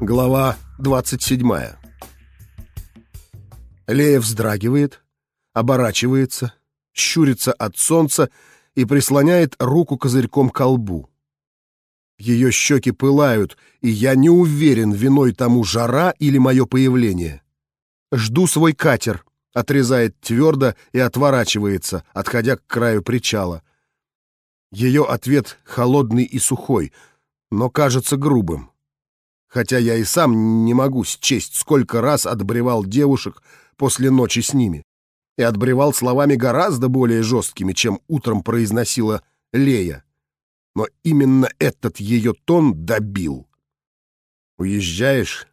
Глава 27 Лея вздрагивает, оборачивается, щурится от солнца и прислоняет руку козырьком к колбу. Ее щеки пылают, и я не уверен, виной тому жара или мое появление. Жду свой катер, отрезает твердо и отворачивается, отходя к краю причала. Ее ответ холодный и сухой, но кажется грубым. Хотя я и сам не могу счесть, сколько раз отбревал девушек после ночи с ними. И отбревал словами гораздо более жесткими, чем утром произносила Лея. Но именно этот ее тон добил. Уезжаешь?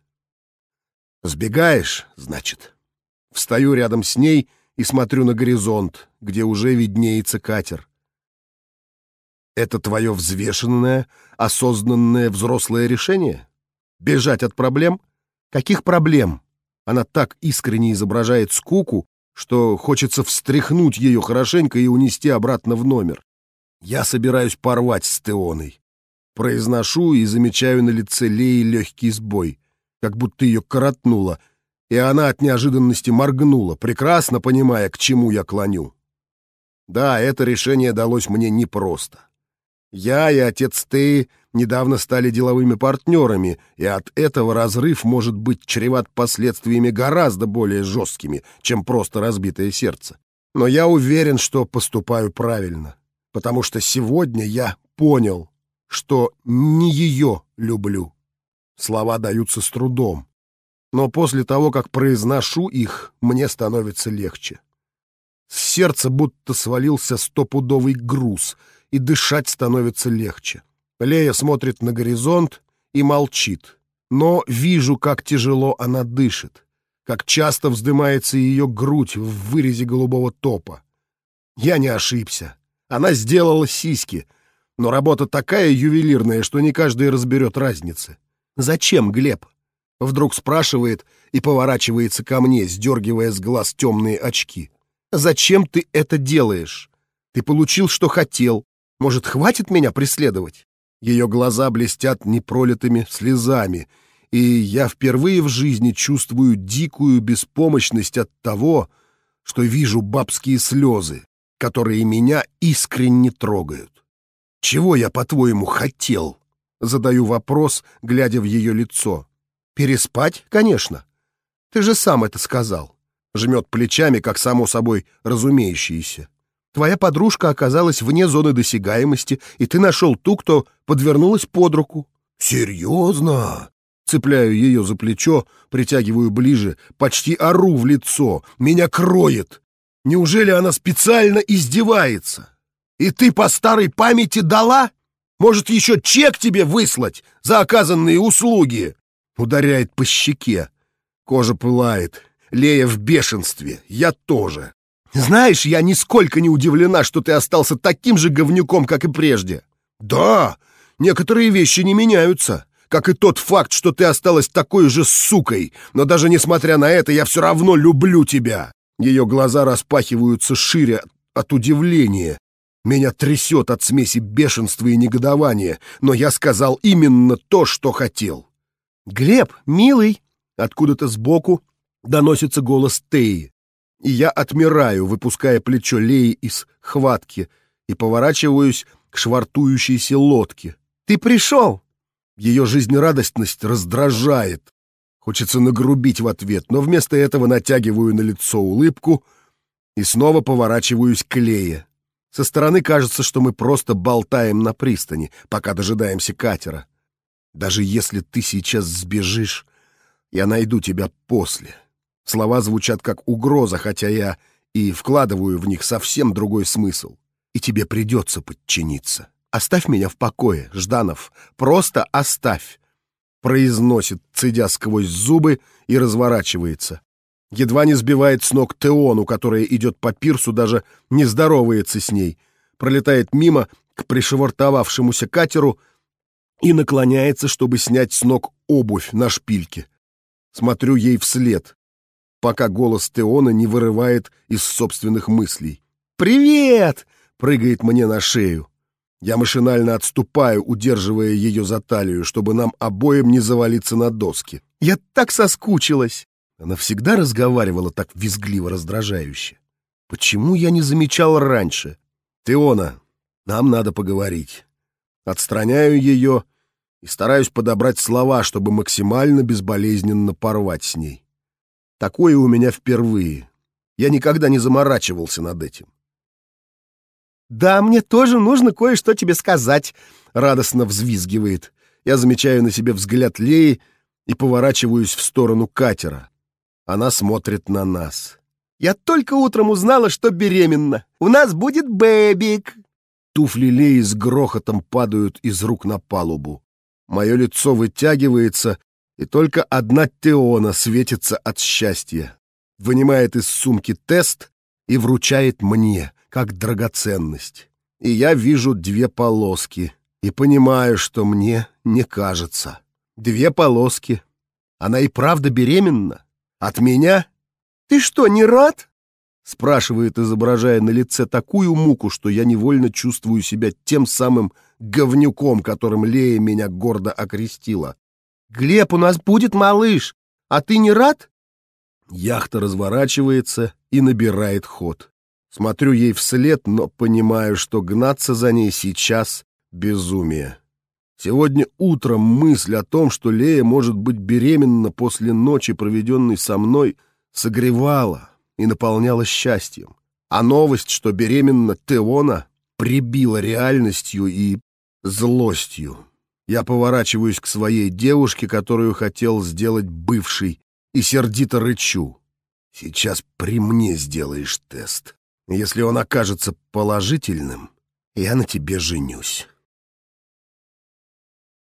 Сбегаешь, значит. Встаю рядом с ней и смотрю на горизонт, где уже виднеется катер. Это твое взвешенное, осознанное взрослое решение? Бежать от проблем? Каких проблем? Она так искренне изображает скуку, что хочется встряхнуть ее хорошенько и унести обратно в номер. Я собираюсь порвать с Теоной. Произношу и замечаю на лице Леи легкий сбой, как будто ее коротнуло, и она от неожиданности моргнула, прекрасно понимая, к чему я клоню. Да, это решение далось мне непросто. Я и отец Теи недавно стали деловыми партнерами, и от этого разрыв может быть чреват последствиями гораздо более жесткими, чем просто разбитое сердце. Но я уверен, что поступаю правильно, потому что сегодня я понял, что не ее люблю. Слова даются с трудом, но после того, как произношу их, мне становится легче. С сердца будто свалился стопудовый груз — и дышать становится легче. Лея смотрит на горизонт и молчит, но вижу, как тяжело она дышит, как часто вздымается ее грудь в вырезе голубого топа. Я не ошибся. Она сделала сиськи, но работа такая ювелирная, что не каждый разберет разницы. «Зачем, Глеб?» Вдруг спрашивает и поворачивается ко мне, сдергивая с глаз темные очки. «Зачем ты это делаешь? Ты получил, что хотел, может, хватит меня преследовать? Ее глаза блестят непролитыми слезами, и я впервые в жизни чувствую дикую беспомощность от того, что вижу бабские слезы, которые меня искренне трогают. Чего я, по-твоему, хотел? Задаю вопрос, глядя в ее лицо. Переспать, конечно. Ты же сам это сказал. Жмет плечами, как само собой разумеющееся. Твоя подружка оказалась вне зоны досягаемости, и ты нашел ту, кто подвернулась под руку. Серьезно? Цепляю ее за плечо, притягиваю ближе, почти ору в лицо. Меня кроет. Неужели она специально издевается? И ты по старой памяти дала? Может, еще чек тебе выслать за оказанные услуги? Ударяет по щеке. Кожа пылает. Лея в бешенстве. Я тоже. Знаешь, я нисколько не удивлена, что ты остался таким же говнюком, как и прежде. Да, некоторые вещи не меняются, как и тот факт, что ты осталась такой же сукой, но даже несмотря на это, я все равно люблю тебя. Ее глаза распахиваются шире от удивления. Меня трясет от смеси бешенства и негодования, но я сказал именно то, что хотел. «Глеб, милый!» Откуда-то сбоку доносится голос Теи и я отмираю, выпуская плечо Леи из хватки и поворачиваюсь к швартующейся лодке. «Ты пришел!» Ее жизнерадостность раздражает. Хочется нагрубить в ответ, но вместо этого натягиваю на лицо улыбку и снова поворачиваюсь к Лее. Со стороны кажется, что мы просто болтаем на пристани, пока дожидаемся катера. Даже если ты сейчас сбежишь, я найду тебя после. Слова звучат как угроза, хотя я и вкладываю в них совсем другой смысл. И тебе придется подчиниться. Оставь меня в покое, Жданов. Просто оставь. Произносит, цедя сквозь зубы, и разворачивается. Едва не сбивает с ног Теону, которая идет по пирсу, даже не здоровается с ней. Пролетает мимо к пришвартовавшемуся катеру и наклоняется, чтобы снять с ног обувь на шпильке. Смотрю ей вслед пока голос Теона не вырывает из собственных мыслей. «Привет!» — прыгает мне на шею. Я машинально отступаю, удерживая ее за талию, чтобы нам обоим не завалиться на доски. «Я так соскучилась!» Она всегда разговаривала так визгливо раздражающе. Почему я не замечал раньше? Теона, нам надо поговорить. Отстраняю ее и стараюсь подобрать слова, чтобы максимально безболезненно порвать с ней. Такое у меня впервые. Я никогда не заморачивался над этим. «Да, мне тоже нужно кое-что тебе сказать», — радостно взвизгивает. Я замечаю на себе взгляд Леи и поворачиваюсь в сторону катера. Она смотрит на нас. «Я только утром узнала, что беременна. У нас будет бэбик». Туфли Леи с грохотом падают из рук на палубу. Мое лицо вытягивается, и только одна Теона светится от счастья. Вынимает из сумки тест и вручает мне, как драгоценность. И я вижу две полоски и понимаю, что мне не кажется. Две полоски. Она и правда беременна? От меня? Ты что, не рад? Спрашивает, изображая на лице такую муку, что я невольно чувствую себя тем самым говнюком, которым Лея меня гордо окрестила. «Глеб, у нас будет малыш, а ты не рад?» Яхта разворачивается и набирает ход. Смотрю ей вслед, но понимаю, что гнаться за ней сейчас — безумие. Сегодня утром мысль о том, что Лея может быть беременна после ночи, проведенной со мной, согревала и наполняла счастьем. А новость, что беременна Теона, прибила реальностью и злостью. Я поворачиваюсь к своей девушке, которую хотел сделать бывший, и сердито рычу. Сейчас при мне сделаешь тест. Если он окажется положительным, я на тебе женюсь.